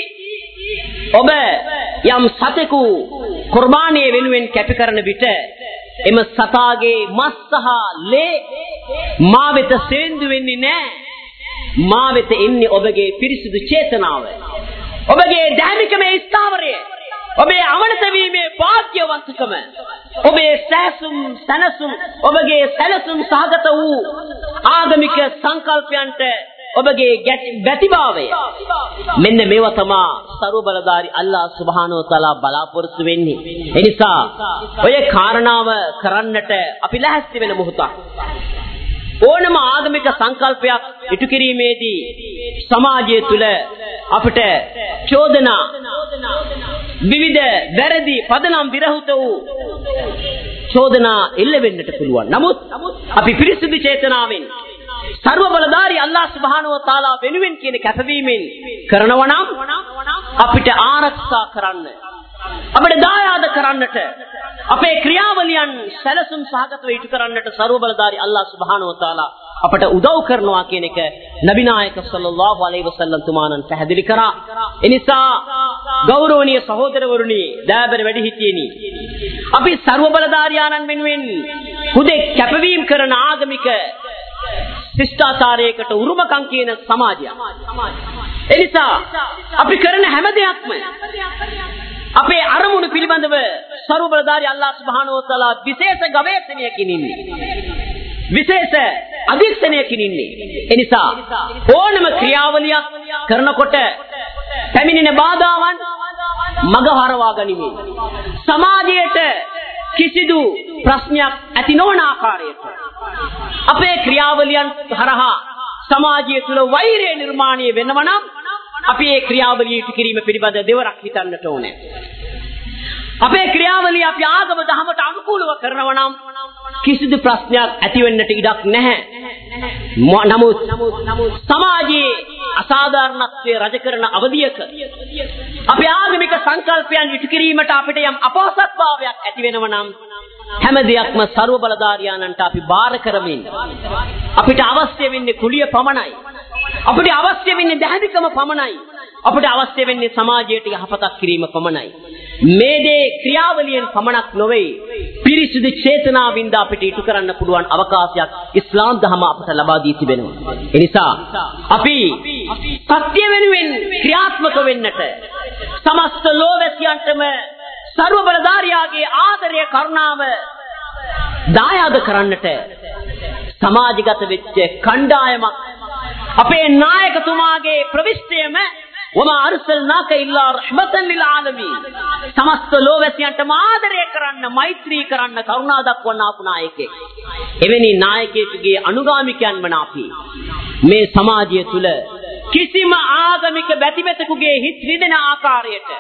A: ඔබ යම් සතෙකු කුර්බානයේ වෙනුවෙන් කැප කරන විට එම සතාගේ මස් සහ ලේ මා වෙත සේන්දු වෙන්නේ නැහැ මා වෙත එන්නේ ඔබගේ පිරිසිදු චේතනාව. ඔබගේ ධාර්මිකමේ ස්ථාවරය. ඔබේ අමනත වීමේ වාක්‍යවන්තකම ඔබේ සෑසුම් සනසුම් ඔබගේ සැලසුම් සහගත වූ ආගමික සංකල්පයන්ට ඔබගේ ගැතිභාවය මෙන්න මේවා තමා සර්ව බලධාරි අල්ලාහ් සුබ්හානහු තාලා බලාපොරොත්තු වෙන්නේ. එනිසා ඔය කාරණාව කරන්නට අපි ලැහැස්ති වෙන මොහොතක්. ඕනම ආගමික සංකල්පයක් ඉටු කිරීමේදී සමාජය තුළ අපිට චෝදනා විවිධ වැරදි පදනම් විරහිත වූ චෝදනා එල්ල වෙන්නට පුළුවන්. නමුත් අපි පිරිසිදු චේතනාවෙන් ਸਰව බලධාරී අල්ලාහ් සුබ්හානහු තාලා වෙනුවෙන් කියන කැපවීමෙන් කරනවා නම් අපිට ආරක්ෂා කරන්න අපට දායාද කරන්නට අපේ ක්‍රියාවලියන් සැලසුම් සහගතව ඉටු කරන්නට ਸਰවබලධාරී අල්ලාහ් සුබ්හානහු වතාලා අපට උදව් කරනවා කියන එක නබිනායක සල්ලල්ලාහු අලයිහි වසල්ලම් තුමාණන් පැහැදිලි කරා. එනිසා ගෞරවනීය සහෝදරවරුනි, දෑබර වැඩිහිටියනි. අපි ਸਰවබලධාරී ආනන් වෙනුවෙන් හුදෙක් කැපවීම කරන ආගමික ශිෂ්ටාචාරයකට උරුමකම් කියන සමාජයක්. එනිසා අපි කරන හැම දෙයක්ම අපේ අරමුණු පිළිබඳව ਸਰව බලධාරී අල්ලාහ් සුබ්හානහු වතාලා විශේෂ ගවේෂණයකින් ඉන්නේ. විශේෂ අධීක්ෂණයකින් ඉන්නේ. එනිසා ඕනම ක්‍රියාවලියක් කරනකොට පැමිණෙන බාධාවන් මග හරවා ගනිමින් සමාජයට කිසිදු ප්‍රශ්නයක් ඇති නොවන ආකාරයට අපේ ක්‍රියාවලියන් හරහා සමාජය තුළ වෛරය නිර්මාණය වෙනව නම් අපි ඒ ක්‍රියාවලිය ඉටු කිරීම පිළිබඳ දෙවරක් හිතන්නට ඕනේ. අපේ ක්‍රියාවලිය අපි ආගම දහමට අනුකූලව කරනවා නම් කිසිදු ප්‍රශ්නයක් ඇති වෙන්නට ඉඩක් නැහැ. නමුත් සමාජයේ අසාධාරණත්වය රජ කරන අවධියක අපේ ආගමික සංකල්පයන් ඉටු කිරීමට අපිට යම් අපහසුතාවයක් ඇති වෙනව නම් හැම දෙයක්ම ਸਰව බලධාරියානන්ට අපි බාර කරමින් අපිට අවශ්‍ය වෙන්නේ කුලිය පමණයි. අපිට අවශ්‍ය වෙන්නේ දැහැදිකම පමණයි. අපිට අවශ්‍ය වෙන්නේ සමාජයට යහපතක් කිරීම පමණයි. මේ දේ ක්‍රියාවලියෙන් පමණක් නොවේ. පිරිසිදු චේතනාවින්ද අපිට ඉටු කරන්න පුළුවන් අවකාශයක් ඉස්ලාම් දහම අපට ලබා දී තිබෙනවා. එනිසා අපි සත්‍ය වෙනුවෙන් ක්‍රියාත්මක වෙන්නට සමස්ත ලෝවැසියන්ටම සර්ව බලධාරියාගේ ආදරය කරුණාව දායාද කරන්නට සමාජගත වෙච්ච කණ්ඩායමක්. අපේ නායකතුමාගේ ප්‍රවිෂ්ඨයම وما أرسلناك إلا رحمة للعالمين සමස්ත ලෝවැසියන්ට ආදරය කරන්න මෛත්‍රී කරන්න කරුණා දක්වන අපු නායකයෙක්. එවැනි නායකයෙකුගේ අනුගාමිකයන් වන අපි මේ සමාජය තුල කිසිම ආගමික බැතිමතෙකුගේ හිත් රිදෙන ආකාරයට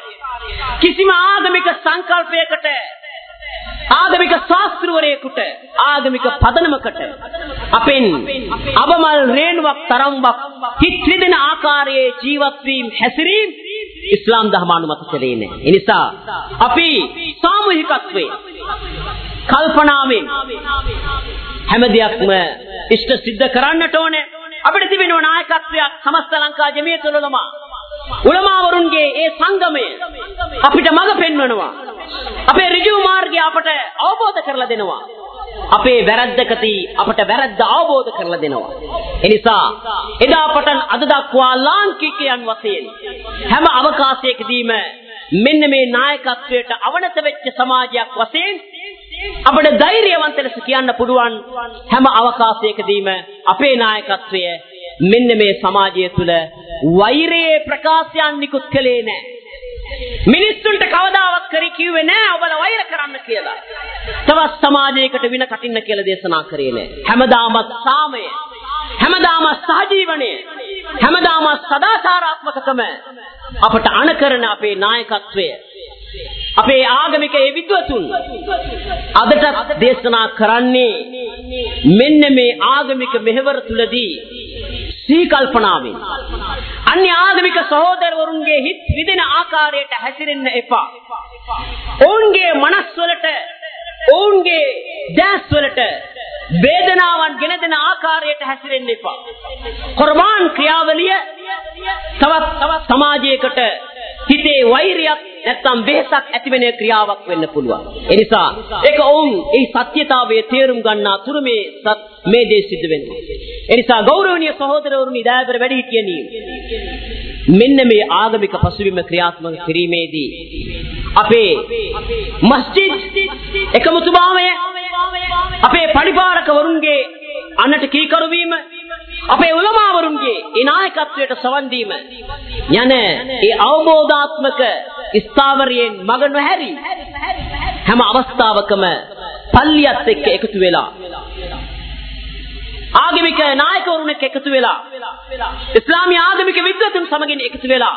A: කිසිම ආගමික සංකල්පයකට ආගමික ශාස්ත්‍රවරයෙකුට ආගමික පදනමකට අපෙන් අබමල් රේණුවක් තරම්වක් හිත් රිදෙන ආකාරයේ ජීවත් වීම හැසිරීම ඉස්ලාම් ධර්මානුමත කළේ නැහැ. ඒ නිසා අපි සාමූහිකත්වයේ කල්පනාවෙන් හැම දෙයක්ම ඉෂ්ට සිද්ධ කරන්නට ඕනේ. අපිට තිබෙන නායකත්වයක් සමස්ත ලංකා ජමියතුල් උලමා උලමාවරුන්ගේ ඒ සංගමය අපිට මඟ පෙන්වනවා. අපේ ඍජු මාර්ගය අපට අවබෝධ කරලා දෙනවා. අපේ වැරද්දකදී අපට වැරද්ද අවබෝධ කරලා දෙනවා. එනිසා එදා පටන් අද දක්වා ලාංකිකයන් වශයෙන් හැම අවකාශයකදීම මෙන්න මේ නායකත්වයට අවනත වෙච්ච සමාජයක් වශයෙන් අපට ධෛර්යවන්ත ලෙස කියන්න පුළුවන් හැම අවකාශයකදීම අපේ නායකත්වය මෙන්න මේ සමාජය තුළ වෛරයේ ප්‍රකාශයන් නිකුත් කළේ නැහැ. මිනිස්සුන්ට කවදාවත් කරි කිව්වේ නෑ ඔබල වෛර කරන්න කියලා. තවත් සමාජයකට වින කටින්න කියලා දේශනා කරේ නෑ. හැමදාමත් සාමය, හැමදාමත් සහජීවනය, හැමදාමත් සදාචාරාත්මකකම අපට අනකරන අපේ නායකත්වය අපේ ආගමික ඒ විද්වතුන් අදට දේශනා කරන්නේ මෙන්න මේ ආගමික මෙහෙවර තුලදී සීකල්පනාවෙන් අන්‍ය ආගමික සහෝදරවරුන්ගේ හිත් විදෙන ආකාරයට හැසිරෙන්න එපා. ඔවුන්ගේ මනස්වලට ඔවුන්ගේ දැස්වලට වේදනාවන් ගෙන දෙන ආකාරයට හැසිරෙන්න එපා. කුර්බාන් ක්‍රියාවලිය තවත් තවත් සමාජයකට හිතේ වෛරයක් නැත්නම් වෙහසක් ඇතිවෙන ක්‍රියාවක් වෙන්න පුළුවන්. ඒ නිසා ඒක ඔවුන් ඒ සත්‍යතාවයේ තේරුම් ගන්නා තුරු මේ මේ දේ සිද්ධ වෙනවා. ඒ නිසා ගෞරවනීය සහෝදරවරුනි දයාබර වැඩි හිටියනි. මෙන්න මේ ආගමික පසුබිම ක්‍රියාත්මක කිරීමේදී අපේ මස්ජිද් එකමුතුභාවය අපේ පරිපාලක වරුන්ගේ අන්නට කීකරු වීම අපේ උලමාවරුන්ගේ ඒ නායකත්වයට සවන් දීම යන ඒ අවබෝධාත්මක ස්ථාවරයෙන් මග නොහැරි හැම අවස්ථාවකම පල්ලියත් එක්ක එකතු වෙලා ආගමික නායකවරුන්ෙක් එකතු වෙලා ඉස්ලාමීය ආගමික විද්වතුන් සමගින් එකතු වෙලා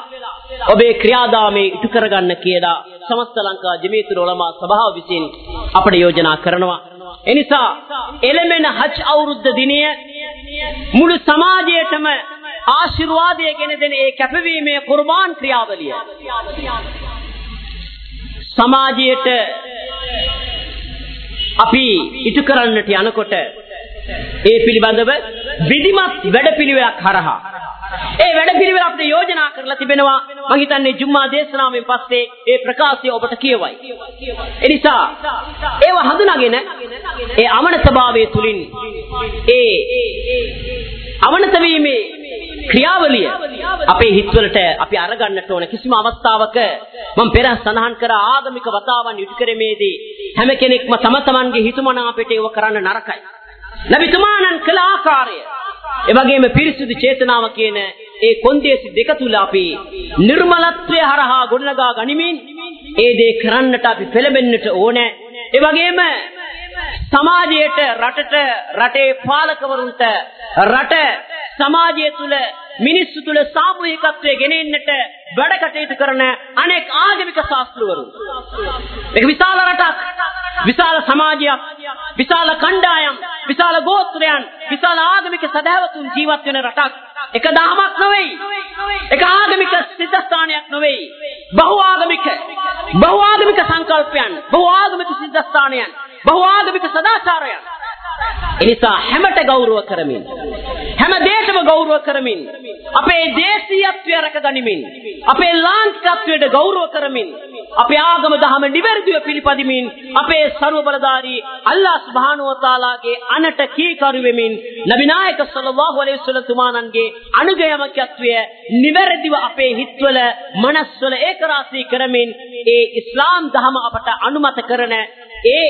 A: ඔබේ ක්‍රියාදාමයේ ඉටු කරගන්න කියලා සමස්ත ලංකා ජමීතුල් උලමා සභාව විසින් අපට යෝජනා කරනවා. එනිසා එළමෙන හජ් අවුරුද්ද දිනය මුළු සමාජයටම ආශිර්වාදය ගෙන දෙන ඒ කැපවීමේ කුර්බාන් ක්‍රියාවලිය සමාජයට අපි ඉටු කරන්නට යනකොට ඒ පිළිබඳව විධිමත් වැඩපිළිවෙලක් හරහා. ඒ වැඩපිළිවෙල අපිට යෝජනා කරලා තිබෙනවා. මම හිතන්නේ ජුම්මා දේශනාවෙන් පස්සේ ඒ ප්‍රකාශය ඔබට කියවයි. එනිසා ඒව හඳුනාගෙන ඒ අමනතභාවය තුලින් ඒ අමනත වීමේ ක්‍රියාවලිය අපේ හිත්වලට අපි අරගන්නට ඕන කිසිම අවස්ථාවක මම පෙර සඳහන් කර ආගමික වතාවන් ඉටු කරීමේදී හැම කෙනෙක්ම තම තමන්ගේ හිතුමනාපයට ඒව කරන්න නරකයි. නබිතුමාණන් කළ ආකාරය. එවැගේම පිරිසුදු චේතනාව කියන ඒ කොන්දේසි දෙක තුල අපි නිර්මලත්වය හරහා ගොඩනගා ගනිමින් ඒ දේ කරන්නට අපි පෙළඹෙන්නට ඕනේ. ඒ වගේම සමාජයට රටට රටේ පාලකවරුන්ට රට සමාජය තුල මිනිස්සු තුල සාමූහිකත්වය ගෙනෙන්නට වැඩ කටයුතු කරන අනෙක් ආගමික ශාස්ත්‍රවරු ඒක විශාල රටක් විශාල සමාජයක් විශාල කණ්ඩායම් විශාල ගෝත්‍රයන් විශාල ආගමික සදාවතුන් ජීවත් වෙන රටක්. එක දහමක් නෙවෙයි. එක ආගමික සිද්ධාස්ථානයක් නෙවෙයි. බහු ආගමික බහු ආගමික සංකල්පයන්, බහු ආගමික සිද්ධාස්ථානයන්, බහු ආගමික සදාචාරයන්. එනිසා හැමට ගෞරව කරමින් හැම දේශම ගෞරව කරමින් අපේ දේශීයත්වය රැකගනිමින් අපේ ලාංකිකත්වයට ගෞරව කරමින් අපේ ආගම දහම නිවැරදිව පිළිපදිමින් අපේ ਸਰව බලධාරී අල්ලාහ් සුබ්හානහු වතාලාගේ අනට කීකරු වෙමින් නබිනායක සල්ලල්ලාහු අලයිහි වසල්ලම් තුමාණන්ගේ අනුගයමකත්වය නිවැරදිව අපේ හිත්වල මනස්වල ඒකරාශී කරමින් ඒ ඉස්ලාම් දහම අපට අනුමත කරන ඒ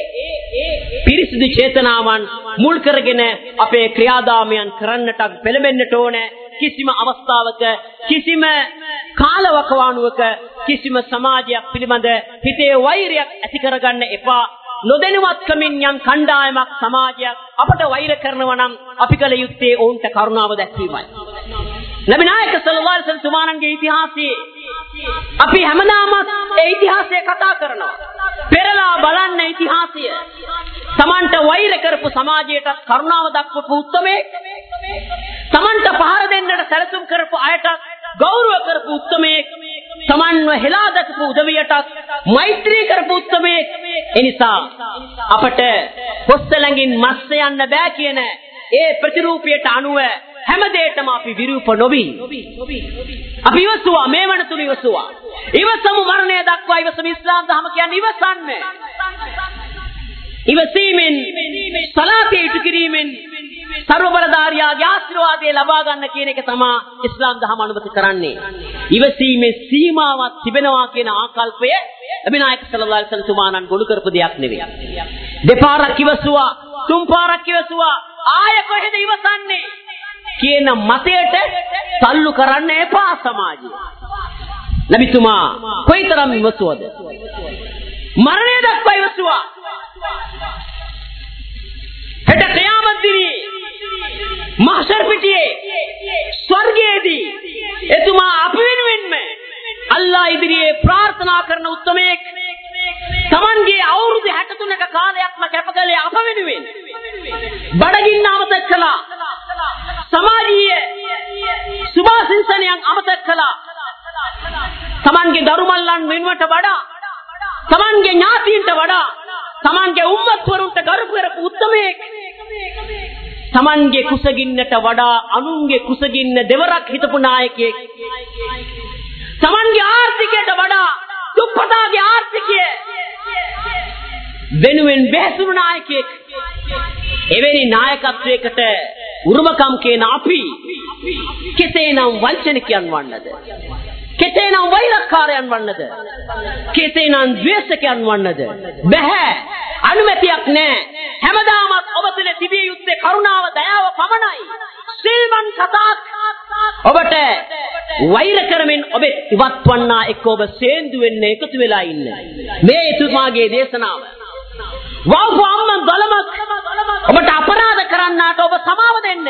A: පිරිසිදු චේතනාවන් මුල් කරගෙන අපේ ක්‍රියාදාමයන් කරන්නට පෙළඹෙන්නට ඕන කිසිම අවස්ථාවක කිසිම කාලවකවානුවක කිසිම සමාජයක් පිළිබඳ හිතේ වෛරයක් ඇති කරගන්න එපා නොදැනුවත්කමින් යම් කණ්ඩායමක් සමාජයක් අපට වෛර කරනවා නම් අපි කල යුත්තේ ඔවුන්ට කරුණාව දැක්වීමයි. නබි නායක සල්ලල්ලාහු අලයිහි වසල්ලම් තුමාණන්ගේ ඉතිහාසයේ අපි හැමදාම ඒ ඉතිහාසය කතා කරනවා. පෙරලා බලන්න ඉතිහාසය. Tamanට වෛර කරපු සමාජයට කරුණාව දක්වපු උත්මේ Tamanට පහර දෙන්නට සැලසුම් කරපු අයට ගෞරව කරපු උත්මේ Tamanව හෙලා දක්වපු උදවියට මෛත්‍රී කරපු උත්මේ එනිසා අපට පොස්සලඟින් මස්ස යන්න බෑ කියන ඒ ප්‍රතිරූපයට අනුව හැම දෙයකම අපි විරූප නොවි අපි ඉවසුවා මේ වනතුරු ඉවසුවා ඉවසමු මරණය දක්වා ඉවසමු ඉස්ලාම් දහම කියන්නේ ඉවසන්නේ ඉවසීමෙන් සලාතේ ඉටු කිරීමෙන් සර්ව බලධාරියාගේ ආශිර්වාදය ලබා ගන්න කියන එක තමයි ඉස්ලාම් දහම අනුමත කරන්නේ. ඉවසීමේ සීමාවක් තිබෙනවා කියන ආකල්පය නබිනායක සල්ලල්ලාහු අලයිහි වසල්ලම් තුමාණන් ගොනු කරපු දෙයක් නෙවෙයි. දෙපාරක් ඉවසුවා, තුන් පාරක් ඉවසුවා, ආය කොහෙද ඉවසන්නේ? කියන මතයට තල්ලු කරන්න එපා සමාජය. නබිතුමා කොයිතරම් ඉවසුවද? මරණය දක්වා ඉවසුවා. හෙට qiyamat දිනේ මහෂර් පිටියේ ස්වර්ගයේදී එතුමා අප වෙනුවෙන්ම අල්ලා ඉදිරියේ ප්‍රාර්ථනා කරන උත්මයෙක් තමන්ගේ අවුරුදු 63ක කාලයක්ම කැපකලේ අප වෙනුවෙන් බඩගින්න අමතක කළා. සමාජීය සුභාසින්සනයන් අමතක කළා. තමන්ගේ දරුමල්ලන් වෙනුවට වඩා තමන්ගේ ඥාතීන්ට වඩා තමන්ගේ උම්මත්වරුන්ට ගරු කරපු උත්මයෙක් තමන්ගේ කුසගින්නට වඩා අනුන්ගේ කුසගින්න දෙවරක් හිතපු නායකයෙක්. තමන්ගේ ආර්ථිකයට වඩා දුප්පතාගේ ආර්ථිකය වෙනුවෙන් බැසුණු නායකයෙක්. එවැනි නායකත්වයකට උරුමකම් කියන අපි කෙසේනම් වංචනිකයන් වන්නද? කෙසේනම් වෛරක්කාරයන් වන්නද? කෙසේනම් ද්වේෂකයන් වන්නද? බැහැ. අනුමැතියක් නෑ. හැමදාමත් ඔබ තුළ තිබිය යුත්තේ කරුණාව දයාව පමණයි. සිල්වන් කතාක් ඔබට වෛර කරමින් ඔබ ඉවත් වන්නා එක්ක ඔබ සේන්දු වෙන්න එකතු වෙලා ඉන්න. මේ එතුමාගේ දේශනාව. වව්ව අම්මන් බලමක් ඔබට අපරාධ කරන්නාට ඔබ සමාව දෙන්න.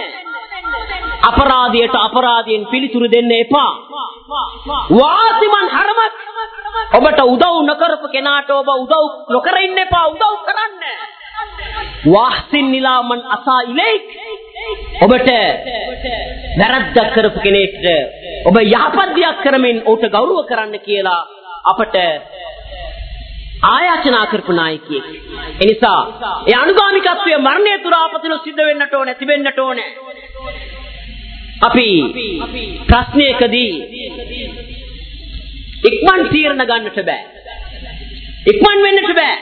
A: අපරාධයට අපරාධයෙන් පිළිතුරු දෙන්න එපා. වාසිමන් හරමක් ඔබට උදව් නොකරපු කෙනාට ඔබ උදව් නොකර ඉන්න එපා. උදව් කරන්න. වාහසින් නිලාමන් අසා ඉලෙක් ඔබට වැරද්දක් කරපු කෙනෙක්ට ඔබ යහපත් දෙයක් කරමින් ඔහුට ගෞරව කරන්න කියලා අපට ආයාචනා කරපු නායකයෙක්. එනිසා ඒ අනුගාමිකත්වය මරණය තුරා අපතුල සිද්ධ වෙන්නට ඕනේ, තිබෙන්නට ඕනේ. අපි ප්‍රශ්නයකදී ඉක්මන් තීරණ ගන්නට බෑ. ඉක්මන් වෙන්නට බෑ.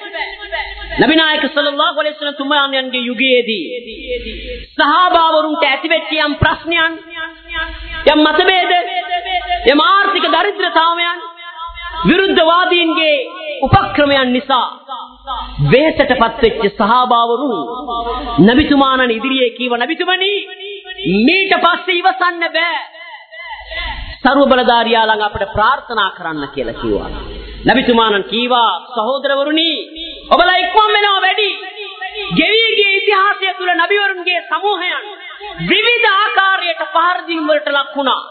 A: නබිනායක සල්ලල්ලාහු අලයිහි වසල්ලම් තුමාණන්ගේ යුගයේදී සහාබාවරුන්ට ඇතිවෙච්ච යම් ප්‍රශ්නයන් යම් මතභේද යම් ආර්ථික දරිද්‍රතාවයන් විරුද්ධවාදීන්ගේ උපක්‍රමයන් නිසා වෙහෙසටපත් වෙච්ච සහාබාවරුන් නබිතුමාණන් ඉදිරියේ කීව නබිතුමනි මීට පස්සේ ඉවසන්න බෑ සර්ව බලධාරියා ළඟ අපිට ප්‍රාර්ථනා කරන්න කියලා කිව්වා. නබිතුමාණන් කීවා සහෝදරවරුනි ඔබලා ඉක්මන් වෙනවා වැඩි. ගෙවිගේ ඉතිහාසය තුල නබිවරුන්ගේ සමූහයන් විවිධ ආකාරයට පහර දීම් වලට ලක් වුණා.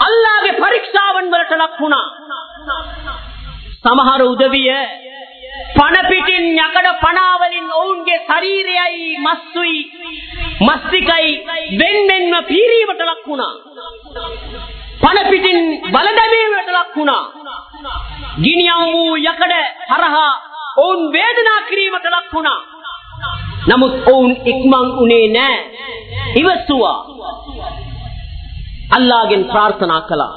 A: අල්ලාහගේ පරීක්ෂාවන් වලට ලක් වුණා. සමහර උදවිය පණ පිටින් යකඩ පනාවලින් ඔවුන්ගේ ශරීරයයි මස්සුයි මස්තිකයි වෙන් වෙන්ව පීරීමට ලක් වුණා. පණ පිටින් බලදැමීමට ලක් වුණා. ගිනියම් වූ යකඩ හරහා ඔවුන් වේදනා කිරීමට ලක් වුණා. නමුත් ඔවුන් ඉක්මන් උනේ නෑ. ඉවසුවා. අල්ලාගෙන් ප්‍රාර්ථනා කළා.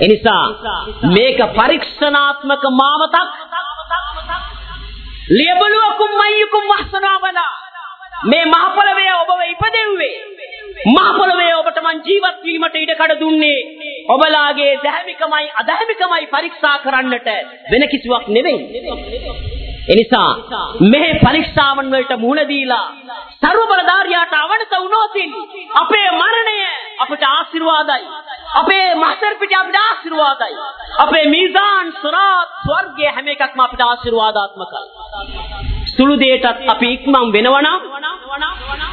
A: එනිසා මේක පරීක්ෂණාත්මක මාවතක් ලියබලුවකුම් මයියකුම් වහසනාවලා මේ මහපොළවේ ඔබව ඉපදෙව්වේ මහපොළවේ ඔබට මං ජීවත් වීමට ඉඩ කඩ දුන්නේ ඔබලාගේ දැහැමිකමයි අදැහැමිකමයි පරීක්ෂා කරන්නට වෙන කිසිවක් නෙවෙයි එනිසා මේ පරීක්ෂාවන් වලට මුහුණ දීලා ਸਰව බලධාරියාට අවනත වුණොතින් අපේ මරණය අපට ආශිර්වාදයි. අපේ මහතර පිට අපිට ආශිර්වාදයි. අපේ මීසාන් සුරාත් ස්වර්ගයේ හැම එකක්ම අපිට ආශිර්වාදාත්මකයි. සුළු දෙයටත් අපි ඉක්මන් වෙනවනම්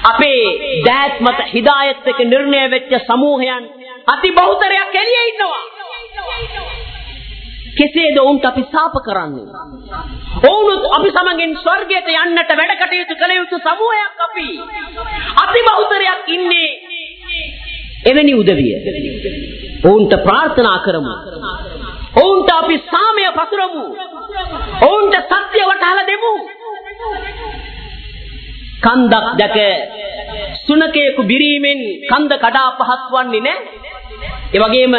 A: අපේ දෑත් මත හිදායත් එක නිර්ණය වෙච්ච සමූහයන් අති බහුතරයක් එළියේ ඉන්නවා. කෙසේද ඔවුන්ට අපි සාප කරන්නේ? ඔවුනුත් අපි සමගින් ස්වර්ගයට යන්නට වැඩ කටයුතු කළ යුතු සමූහයක් අපි. අති බහුතරයක් ඉන්නේ එවැනි උදවිය. ඔවුන්ට ප්‍රාර්ථනා කරමු. ඔවුන්ට අපි සාමය පතුරමු. ඔවුන්ට සත්‍ය වටහලා දෙමු. කන්දක් දැක සුනකයෙකු බිරීමෙන් කන්ද කඩා පහත් වන්නේ නැහැ. ඒ වගේම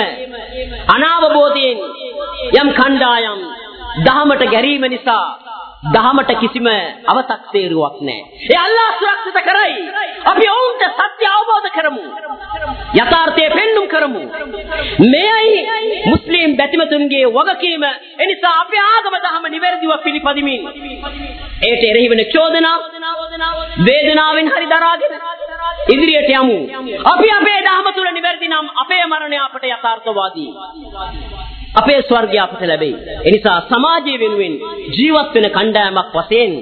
A: අනාවබෝධයෙන් යම් කණ්ඩායම් දහමට ගැරීම නිසා දහමට කිසිම අවතක්සේරුවක් නැහැ. ඒ අල්ලාහ් සුරක්ෂිත කරයි. අපි ඔවුන්ට සත්‍ය අවබෝධ කරමු. යථාර්ථය පෙන්눔 කරමු. මෙයයි මුස්ලිම් බැතිමතුන්ගේ වගකීම. එනිසා අපේ ආගම දහම නිවැරදිව පිළිපදිමින් ඒට එරෙහි වෙන චෝදනා වේදනාවෙන් හරි දරාගෙන ඉදිරියට යමු. අපි අපේ දහම තුල නිවැරදි නම් අපේ මරණය අපට යථාර්ථවාදී. අපේ ස්වර්ගය අපට ලැබෙයි. එනිසා සමාජය වෙනුවෙන් ජීවත් වෙන කණ්ඩායමක් වශයෙන්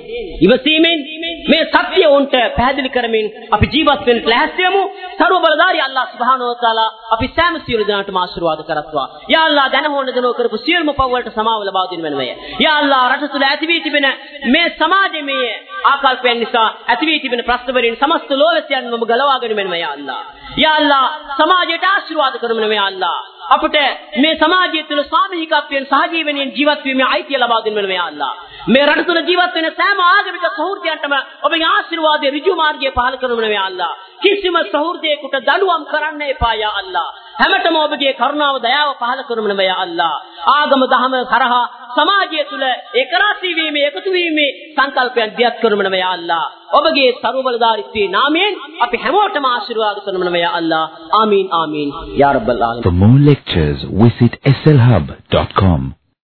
A: ඉවසීමෙන් මේ සත්‍ය උන්ට පැහැදිලි කරමින් අපි ජීවත් වෙන්න ලැහැස්ති වෙමු. ਸਰව බලධාරී අල්ලාහ් සුබ්හානහු වතාලා අපි සෑම සියලු දෙනාටම ආශිර්වාද කරත්වා. යා අල්ලාහ් දැන හොන දනෝ කරපු සියලුම පව් වලට සමාව ලබා දෙන්න වෙනවය. යා අල්ලාහ් රට තුල ඇති වී තිබෙන මේ සමාජයේ ආකල්පයන් නිසා ඇති වී තිබෙන ප්‍රශ්න වලින් සමස්ත ලෝකයන්ම ගලවා ගැනීම වෙනවය යා අල්ලාහ්. යා අල්ලාහ් සමාජයට ආශිර්වාද කරමු නේ යා අල්ලාහ්. අපට මේ සමාජය තුළ සාමූහිකත්වයෙන් සහජීවනයෙන් ජීවත් වීමේ අයිතිය ලබා දෙන්න වෙනවා අල්ලා. මේ රට තුළ ජීවත් වෙන සෑම ආගමික සහෘදයන්ටම ඔබේ ආශිර්වාදයේ ඍජු මාර්ගය පහල කරනු වෙනවා අල්ලා. කිසිම සහෘදයෙකුට දඬුවම් කරන්න එපා යා අල්ලා. හැමතෙම ඔබගේ කරුණාව දයාව පහල කරනු වෙනවා අල්ලා. ආගම දහම කරහා සමාජය තුළ ඒකරාශී වීමේ එකතු වීමේ සංකල්පයන් දියත් කරනු වෙනවා අල්ලා. ඔබගේ සරුබලධාරීත්වයේ නාමයෙන් අපි හැමෝටම ආශිර්වාද කරනු වෙනවා අල්ලා. ආමීන් ආමීන් යා රබ්බල් ආලමීන්.
B: For more lectures, visit slhub.com.